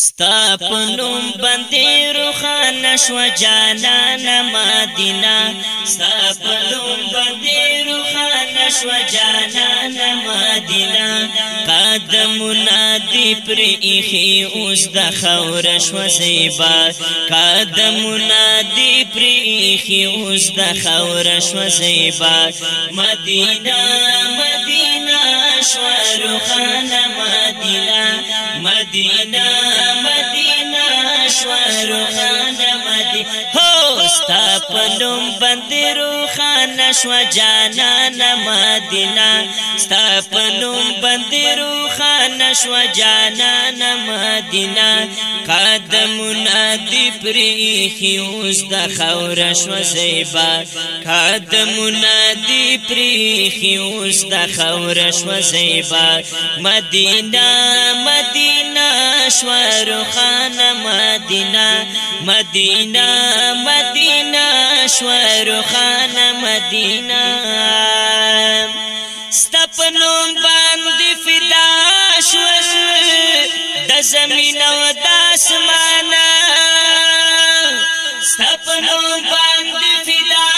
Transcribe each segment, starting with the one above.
ستا پنوم باندې روخانه شو جانان مدینه ستا پنوم باندې روخانه شو جانان مدینه قدمونه دی پر ایخي اوس د خور شو زیبا قدمونه دی پر ایخي اوس د خور شو زیبا مدینه مدینه شوالو خانه مدینه مدینه مدینه روخان مدی هو ستا پلوم باندې روخان شو جانان مدینه ستا پلوم باندې روخان شو جانان مدینه قدمونه دی پری خیوس د خور شو زیبا قدمونه دی پری خیوس د خور شو زیبا مدینه مدینه شو روخان مدینه مدینه مدینه مدینه شور خان مدینه ستپنو باندې فدا شول د زمین او د اسمان ستپنو باندې فدا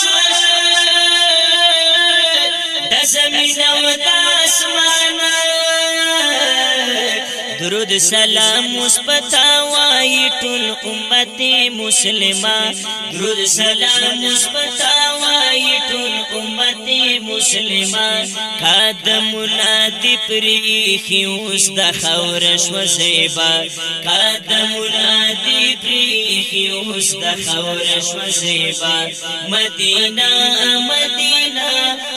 شول د زمین او د اسمان درود سلام مثبت ټول امت مسلمان درود سلام مثبتا وای ټول امت مسلمان قدمونه دی پری خیوس د خور شو زیبا قدمونه دی پری خیوس د خور شو زیبا مدینه مدینه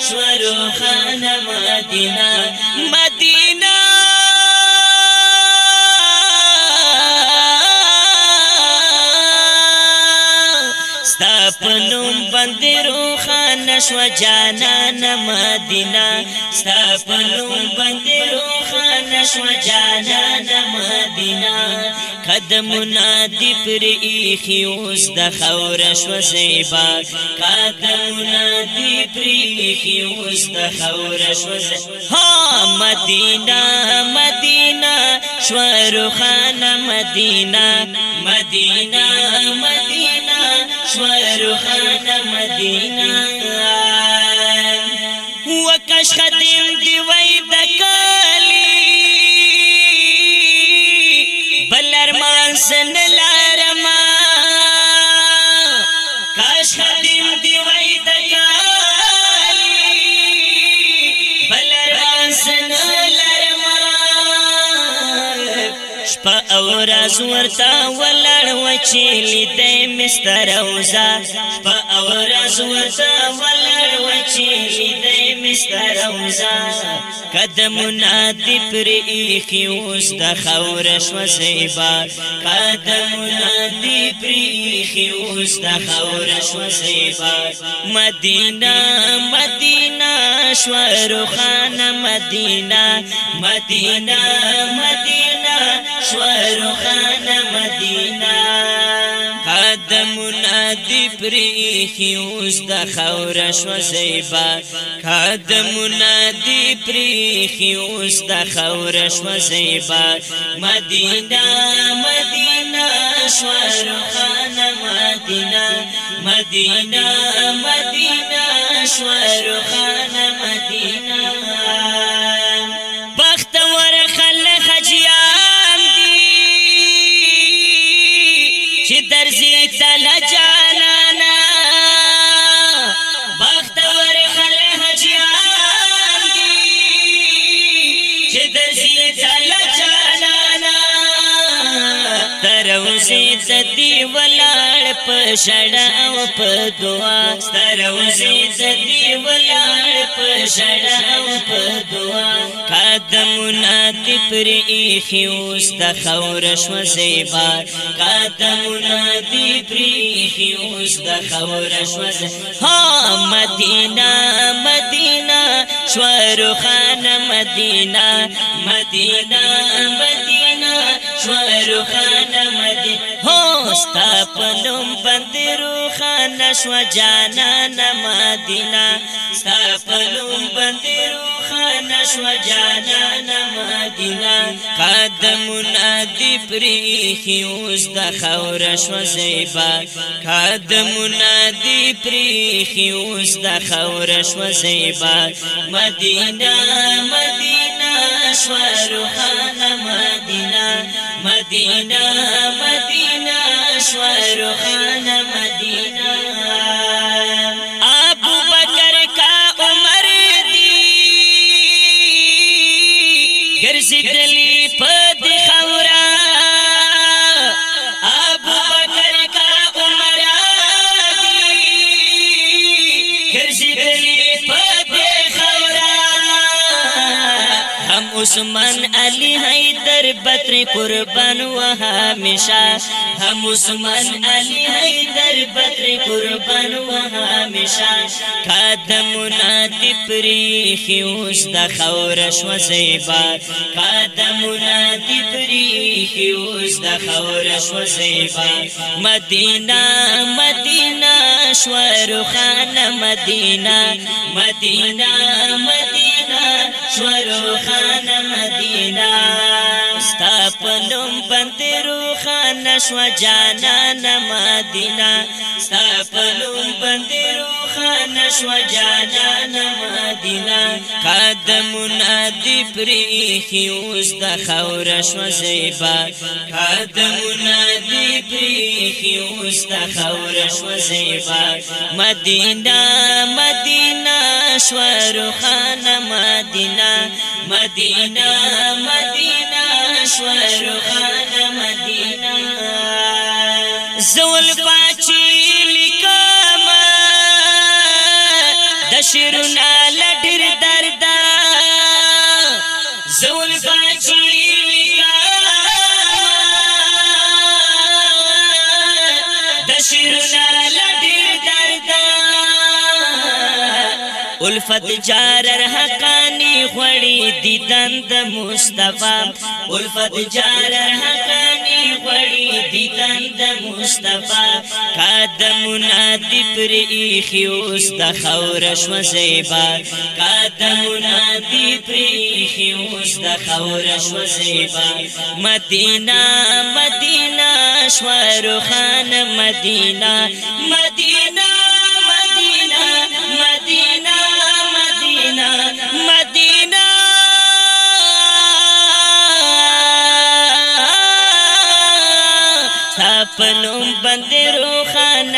شو روخانه مدینه مدینه باندې روخان شو جانان مدینه ستا په نوم باندې روخان شو جانان مدینه قدمونه دی پر ایخي اوس د خور شو زیبا قدمونه دی پر ایخي اوس د خور شو ها مدینه مدینه شو روخان مدینه مدینه مدینه روحانا مدینہ وکش خدیم دیوی دکالی بلرمان سن لارما کاش خدیم دیوی دکالی بلرمان سن لارما شپا او راز ورتا ولړ وچی لیدې مستر اوزا په او راز ورتا ولړ وچی لیدې مستر اوزا قدمونه د پرې خي اوس د خور شو زیبا قدمونه د پرې خي اوس د خور شو زیبا مدینه مدینه شور خان مدینه مدینه مدینه شور روخان مدینہ قدمونه دی پریخي اوس د خوره شو زیبا قدمونه دی پریخي اوس د خوره شو زیبا مدینه مدینه شوار خان مدینه مدینه مدینه شوار خان مدینه ستروزي د دې ولاړ په شړا او په دعا ستروزي د دې ولاړ په شړا او په دعا قدمونه دې پر ایخي اوس د خور شو زیبا قدمونه دې پر ایخي اوس د خور شو ها مدینه مدینه شور خان مدینه مدینه مدینه شور خان ستا پنوم باندې روخانه شو جانانا مدینه ستا پنوم باندې روخانه شو جانانا مدینه قدمونه دی پریخي اوس د خور شو زیبا قدمونه دی پریخي اوس د خور شو زیبا مدینه مدینه شو روخانه مدینه مدینه مدینه شوا روحان مدینہ ابو بکر کا عمر دی گرزی دلی پد خورا ابو بکر کا عمر دی گرزی دلی پد خورا ہم عثمان بدر قربان و همیشا هم عثمان علی حیدر بدر قربان و همیشا قدمونه دی پریخي اوس د خور شو زیبا قدمونه دی پریخي اوس د خور شو زیبا مدینه مدینه شو روخانه مدینه مدینه مدینه شو روخانه مدینه شوا جانا مدینه سپلون بندې روخانه شوا جانا مدینه قدمونه دی پری خیوس د خور شوا زیبا قدمونه دی پری خیوس د خور شوا زیبا مدینه مدینه شوا روخانه مدینه مدینه مدینه شوا روخانه شلون لډر دردا زول بچی ویلا د شلون لډر دردا الفت جارر حقانی خوړی دیدن د مصطفی الفت جارر حقانی دیدن د مصطفی قدمونه دی پر ایخي اوس د خور شو زیبا قدمونه دی پر ایخي اوس د خور شو زیبا مدینه مدینه شو روخان مدینه مدینه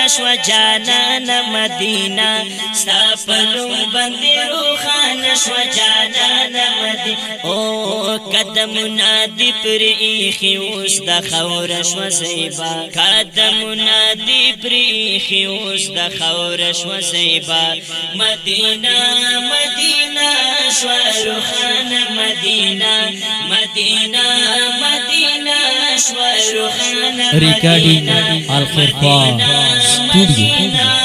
شو جانا مدینه ستا پلو باندې روخان شو جانا مدینه او قدم نادی پر ایخي اوس د خور شو زیبا قدم نادی پر ایخي اوس د خور شو زیبا مدینه مدینه شو روخان مدینه مدینه مدینه شو روخان ریکارډینګ الخرفا 孤立，孤立。